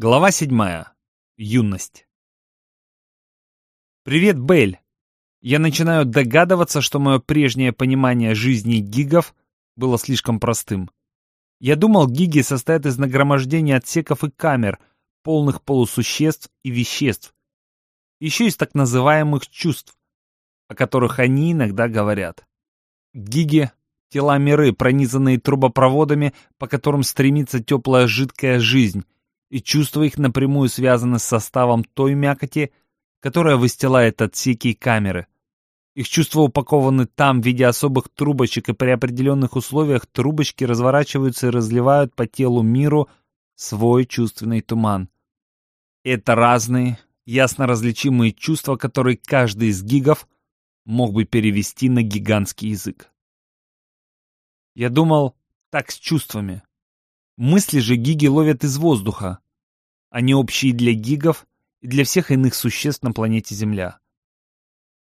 Глава седьмая. Юность. Привет, Белль. Я начинаю догадываться, что мое прежнее понимание жизни гигов было слишком простым. Я думал, гиги состоят из нагромождения отсеков и камер, полных полусуществ и веществ. Еще из так называемых чувств, о которых они иногда говорят. Гиги — тела миры, пронизанные трубопроводами, по которым стремится теплая жидкая жизнь, и чувства их напрямую связаны с составом той мякоти, которая выстилает отсеки и камеры. Их чувства упакованы там в виде особых трубочек, и при определенных условиях трубочки разворачиваются и разливают по телу миру свой чувственный туман. Это разные, ясно различимые чувства, которые каждый из гигов мог бы перевести на гигантский язык. Я думал, так с чувствами. Мысли же гиги ловят из воздуха. Они общие для гигов и для всех иных существ на планете Земля.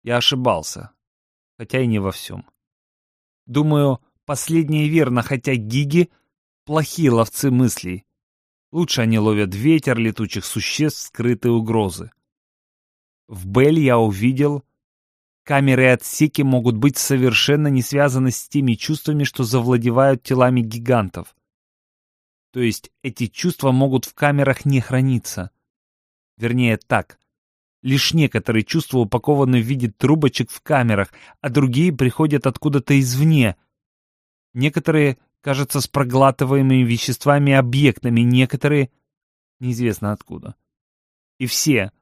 Я ошибался, хотя и не во всем. Думаю, последнее верно, хотя гиги — плохие ловцы мыслей. Лучше они ловят ветер летучих существ, скрытые угрозы. В Бель я увидел, камеры и отсеки могут быть совершенно не связаны с теми чувствами, что завладевают телами гигантов. То есть эти чувства могут в камерах не храниться. Вернее, так. Лишь некоторые чувства упакованы в виде трубочек в камерах, а другие приходят откуда-то извне. Некоторые, кажется, с проглатываемыми веществами и объектами, некоторые неизвестно откуда. И все,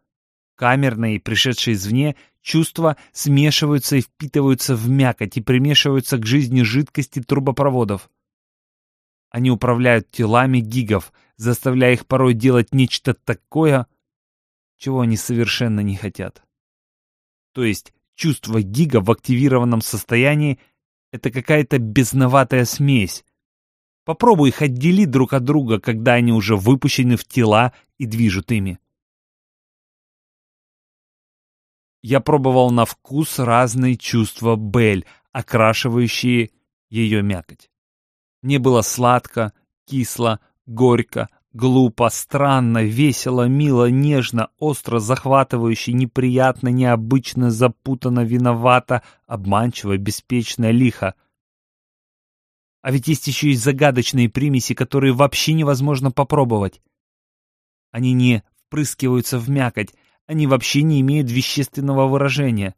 камерные, пришедшие извне, чувства смешиваются и впитываются в мякоть и примешиваются к жизни жидкости трубопроводов. Они управляют телами гигов, заставляя их порой делать нечто такое, чего они совершенно не хотят. То есть чувство гига в активированном состоянии — это какая-то безноватая смесь. Попробуй их отделить друг от друга, когда они уже выпущены в тела и движут ими. Я пробовал на вкус разные чувства Бель, окрашивающие ее мякоть. Мне было сладко, кисло, горько, глупо, странно, весело, мило, нежно, остро, захватывающе, неприятно, необычно, запутанно, виновато, обманчиво, беспечно, лихо. А ведь есть еще и загадочные примеси, которые вообще невозможно попробовать. Они не впрыскиваются в мякоть, они вообще не имеют вещественного выражения.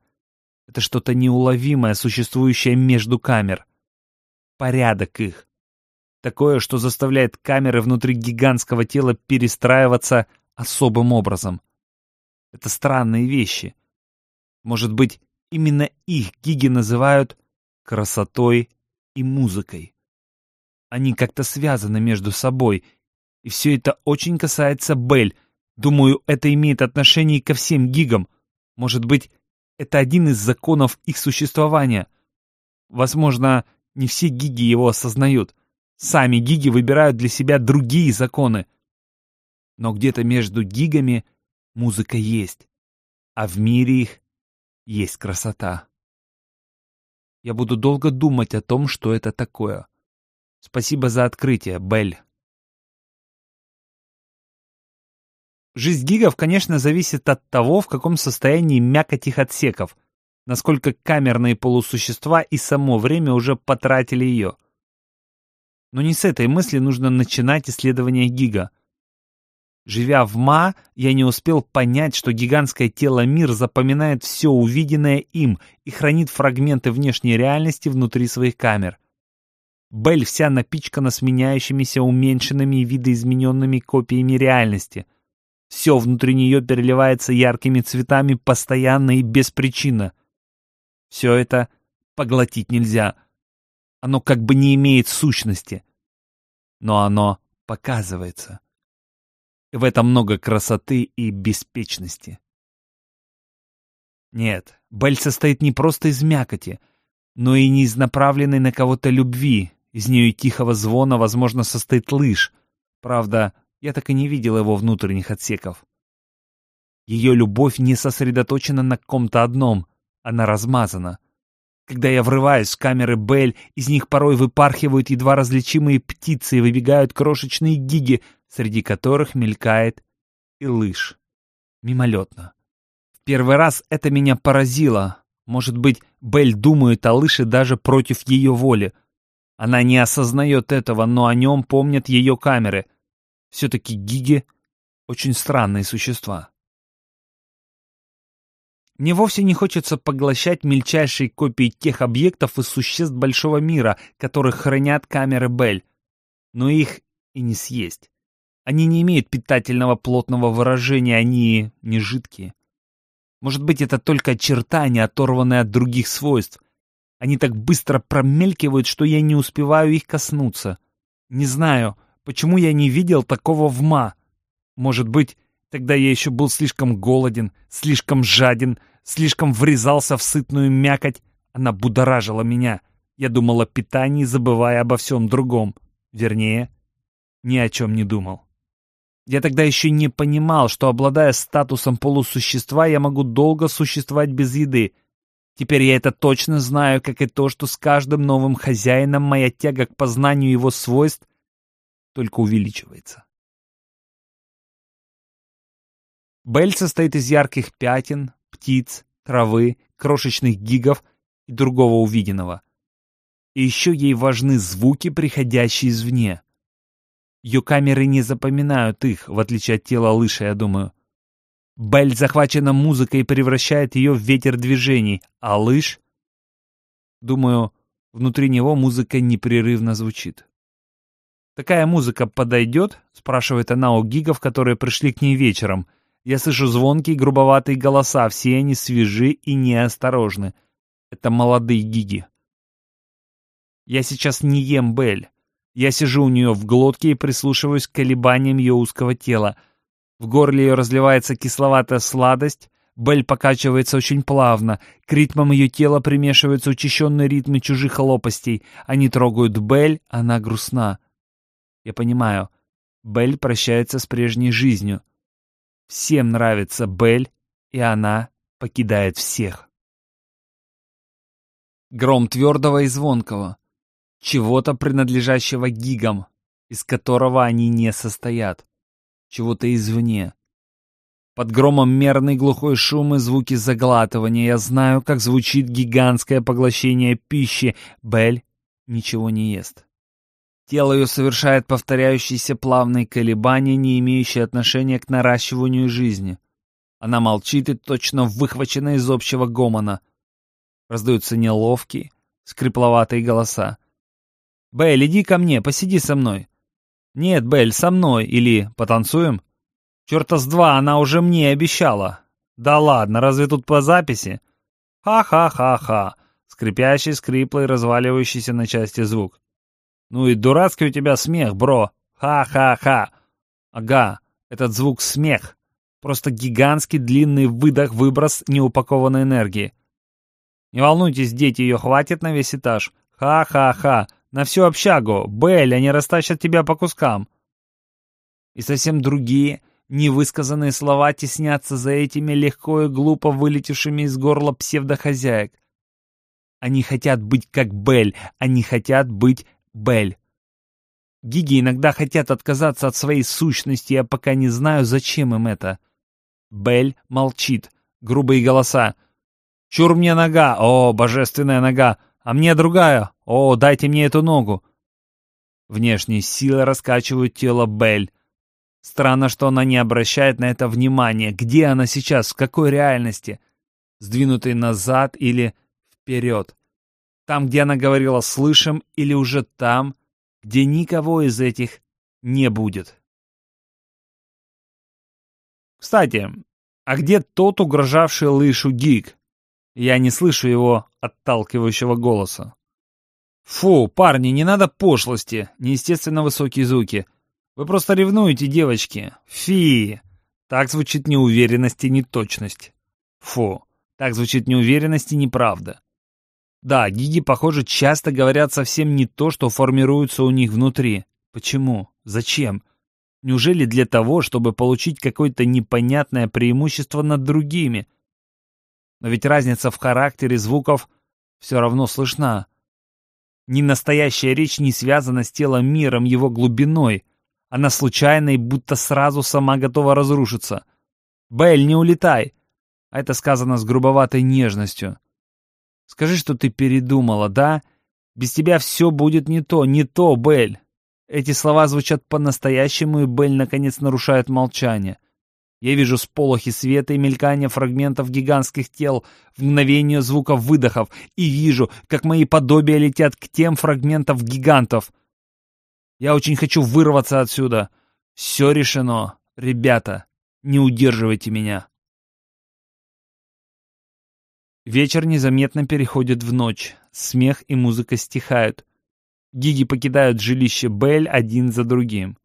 Это что-то неуловимое, существующее между камер. Порядок их. Такое, что заставляет камеры внутри гигантского тела перестраиваться особым образом. Это странные вещи. Может быть, именно их гиги называют красотой и музыкой. Они как-то связаны между собой, и все это очень касается Бель. Думаю, это имеет отношение ко всем гигам. Может быть, это один из законов их существования. Возможно, не все гиги его осознают. Сами гиги выбирают для себя другие законы. Но где-то между гигами музыка есть, а в мире их есть красота. Я буду долго думать о том, что это такое. Спасибо за открытие, Белль. Жизнь гигов, конечно, зависит от того, в каком состоянии мякоть их отсеков, насколько камерные полусущества и само время уже потратили ее. Но не с этой мысли нужно начинать исследование Гига. Живя в Ма, я не успел понять, что гигантское тело мир запоминает все увиденное им и хранит фрагменты внешней реальности внутри своих камер. Бель вся напичкана сменяющимися уменьшенными и видоизмененными копиями реальности. Все внутри нее переливается яркими цветами постоянно и беспричинно. Все это поглотить нельзя — оно как бы не имеет сущности. Но оно показывается. В этом много красоты и беспечности. Нет, Бель состоит не просто из мякоти, но и не из направленной на кого-то любви. Из нее и тихого звона, возможно, состоит лыж. Правда, я так и не видел его внутренних отсеков. Ее любовь не сосредоточена на ком-то одном, она размазана. Когда я врываюсь в камеры Бель, из них порой выпархивают едва различимые птицы и выбегают крошечные гиги, среди которых мелькает и лыж. Мимолетно. В первый раз это меня поразило. Может быть, Бель думает о лыше даже против ее воли. Она не осознает этого, но о нем помнят ее камеры. Все-таки гиги — очень странные существа. Мне вовсе не хочется поглощать мельчайшие копии тех объектов и существ большого мира, которых хранят камеры Бель. Но их и не съесть. Они не имеют питательного плотного выражения, они не жидкие. Может быть, это только очертания, оторванные от других свойств. Они так быстро промелькивают, что я не успеваю их коснуться. Не знаю, почему я не видел такого в ма. Может быть, Тогда я еще был слишком голоден, слишком жаден, слишком врезался в сытную мякоть. Она будоражила меня. Я думал о питании, забывая обо всем другом. Вернее, ни о чем не думал. Я тогда еще не понимал, что, обладая статусом полусущества, я могу долго существовать без еды. Теперь я это точно знаю, как и то, что с каждым новым хозяином моя тяга к познанию его свойств только увеличивается. Бель состоит из ярких пятен, птиц, травы, крошечных гигов и другого увиденного. И еще ей важны звуки, приходящие извне. Ее камеры не запоминают их, в отличие от тела лыжи, я думаю. Бель захвачена музыкой и превращает ее в ветер движений, а лыж... Думаю, внутри него музыка непрерывно звучит. «Такая музыка подойдет?» — спрашивает она у гигов, которые пришли к ней вечером — я слышу звонкие грубоватые голоса, все они свежи и неосторожны. Это молодые гиги. Я сейчас не ем Бель. Я сижу у нее в глотке и прислушиваюсь к колебаниям ее узкого тела. В горле ее разливается кисловатая сладость, Бель покачивается очень плавно, к ритмам ее тела примешиваются учащенные ритмы чужих лопастей. Они трогают Бель, она грустна. Я понимаю, Бель прощается с прежней жизнью. Всем нравится Бель, и она покидает всех. Гром твердого и звонкого, чего-то принадлежащего гигам, из которого они не состоят, чего-то извне. Под громом мерный глухой шум и звуки заглатывания я знаю, как звучит гигантское поглощение пищи. Бель ничего не ест. Тело ее совершает повторяющиеся плавные колебания, не имеющие отношения к наращиванию жизни. Она молчит и точно выхвачена из общего гомона. Раздаются неловкие, скрипловатые голоса. «Белль, иди ко мне, посиди со мной». «Нет, Белль, со мной» или «потанцуем». «Черта с два, она уже мне обещала». «Да ладно, разве тут по записи?» «Ха-ха-ха-ха», скрипящий, скриплый, разваливающийся на части звук. Ну и дурацкий у тебя смех, бро. Ха-ха-ха. Ага, этот звук смех. Просто гигантский длинный выдох-выброс неупакованной энергии. Не волнуйтесь, дети, ее хватит на весь этаж. Ха-ха-ха. На всю общагу. Белль, они растащат тебя по кускам. И совсем другие, невысказанные слова теснятся за этими легко и глупо вылетевшими из горла псевдохозяек. Они хотят быть как Белль, они хотят быть Бель. Гиги иногда хотят отказаться от своей сущности, я пока не знаю, зачем им это. Бель молчит. Грубые голоса. «Чур мне нога! О, божественная нога! А мне другая! О, дайте мне эту ногу!» Внешние силы раскачивают тело Бель. Странно, что она не обращает на это внимания. Где она сейчас? В какой реальности? Сдвинутой назад или вперед? Там, где она говорила «слышим», или уже там, где никого из этих не будет. Кстати, а где тот угрожавший лышу Гик? Я не слышу его отталкивающего голоса. Фу, парни, не надо пошлости, неестественно высокие звуки. Вы просто ревнуете, девочки. Фи. Так звучит неуверенность и неточность. Фу. Так звучит неуверенность и неправда. Да, гиги, похоже, часто говорят совсем не то, что формируется у них внутри. Почему? Зачем? Неужели для того, чтобы получить какое-то непонятное преимущество над другими? Но ведь разница в характере звуков все равно слышна. Ни настоящая речь не связана с телом миром, его глубиной. Она случайна и будто сразу сама готова разрушиться. «Белль, не улетай!» А это сказано с грубоватой нежностью. «Скажи, что ты передумала, да? Без тебя все будет не то, не то, Белль!» Эти слова звучат по-настоящему, и Белль наконец нарушает молчание. Я вижу сполохи света и мелькание фрагментов гигантских тел в мгновение звуков выдохов и вижу, как мои подобия летят к тем фрагментам гигантов. Я очень хочу вырваться отсюда. Все решено. Ребята, не удерживайте меня. Вечер незаметно переходит в ночь. Смех и музыка стихают. Гиги покидают жилище Белль один за другим.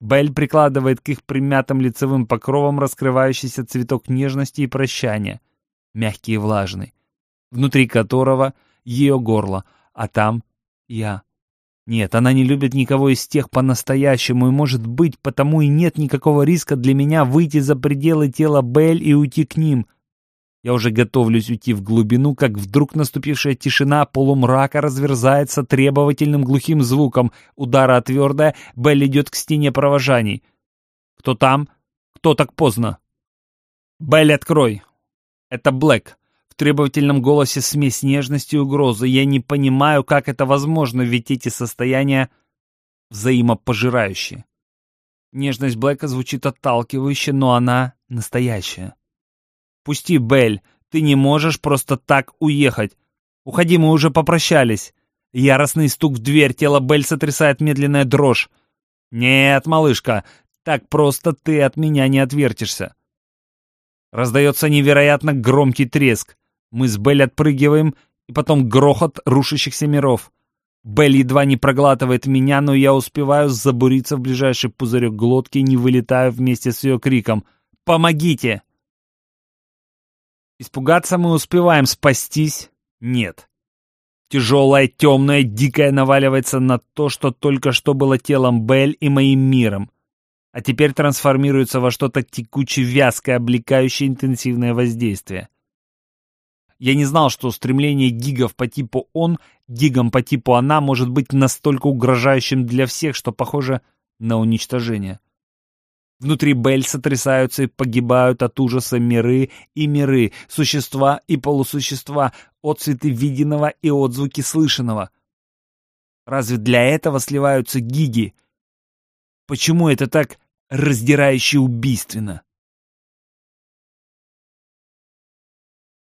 Белль прикладывает к их примятым лицевым покровам раскрывающийся цветок нежности и прощания, мягкий и влажный, внутри которого ее горло, а там я. Нет, она не любит никого из тех по-настоящему, и, может быть, потому и нет никакого риска для меня выйти за пределы тела Белль и уйти к ним. Я уже готовлюсь уйти в глубину, как вдруг наступившая тишина полумрака разверзается требовательным глухим звуком. Удара твердая, Белль идет к стене провожаний. «Кто там? Кто так поздно?» «Белль, открой!» «Это Блэк». В требовательном голосе смесь нежности и угрозы. Я не понимаю, как это возможно, ведь эти состояния взаимопожирающие. Нежность Блэка звучит отталкивающе, но она настоящая. «Пусти, Белль, ты не можешь просто так уехать. Уходи, мы уже попрощались». Яростный стук в дверь, тело Белль сотрясает медленная дрожь. «Нет, малышка, так просто ты от меня не отвертишься». Раздается невероятно громкий треск. Мы с Белль отпрыгиваем, и потом грохот рушащихся миров. Белль едва не проглатывает меня, но я успеваю забуриться в ближайший пузырек глотки не вылетаю вместе с ее криком «Помогите!». Испугаться мы успеваем, спастись — нет. Тяжелое, темное, дикое наваливается на то, что только что было телом Бель и моим миром, а теперь трансформируется во что-то текуче-вязкое, облекающее интенсивное воздействие. Я не знал, что стремление гигов по типу «он», гигам по типу «она» может быть настолько угрожающим для всех, что похоже на уничтожение. Внутри Бель сотрясаются и погибают от ужаса миры и миры, существа и полусущества, отцветы виденного и отзвуки слышанного. Разве для этого сливаются гиги? Почему это так раздирающе убийственно?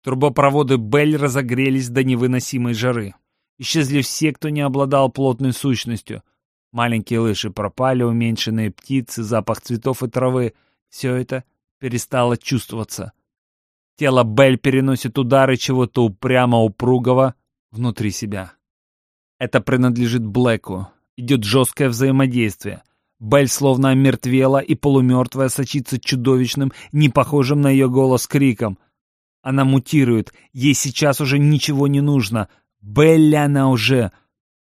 Трубопроводы Бель разогрелись до невыносимой жары. Исчезли все, кто не обладал плотной сущностью — Маленькие лыжи пропали, уменьшенные птицы, запах цветов и травы — все это перестало чувствоваться. Тело Бель переносит удары чего-то упрямо упругого внутри себя. Это принадлежит Блэку. Идет жесткое взаимодействие. Бель словно омертвела и полумертвая сочится чудовищным, не похожим на ее голос криком. Она мутирует, ей сейчас уже ничего не нужно. Белли она уже...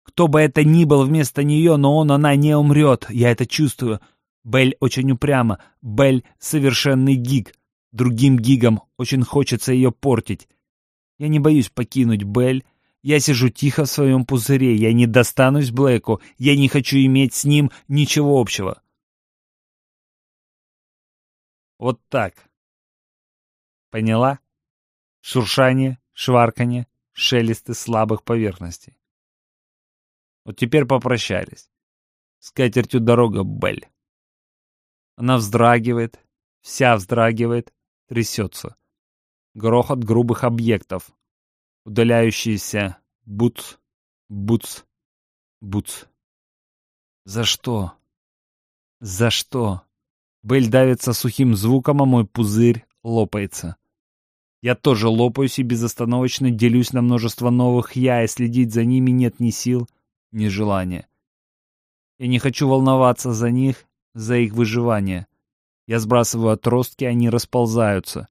Кто бы это ни был вместо нее, но он, она не умрет, я это чувствую. Белль очень упряма, Белль — совершенный гиг. Другим гигам очень хочется ее портить. Я не боюсь покинуть Белль. Я сижу тихо в своем пузыре, я не достанусь Блэку, я не хочу иметь с ним ничего общего. Вот так. Поняла? Шуршание, шварканье, шелесты слабых поверхностей. Вот теперь попрощались. С катертью дорога, Бель. Она вздрагивает, вся вздрагивает, трясется. Грохот грубых объектов. Удаляющиеся буц, буц, буц. За что? За что? Бель давится сухим звуком, а мой пузырь лопается. Я тоже лопаюсь и безостановочно делюсь на множество новых «я», и следить за ними нет ни сил, нежелание. Я не хочу волноваться за них, за их выживание. Я сбрасываю отростки, они расползаются.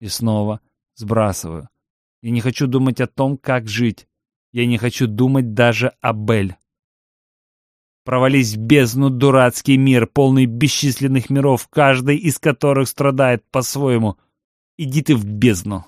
И снова сбрасываю. Я не хочу думать о том, как жить. Я не хочу думать даже о Бель. Провались в бездну дурацкий мир, полный бесчисленных миров, каждый из которых страдает по-своему. Иди ты в бездну.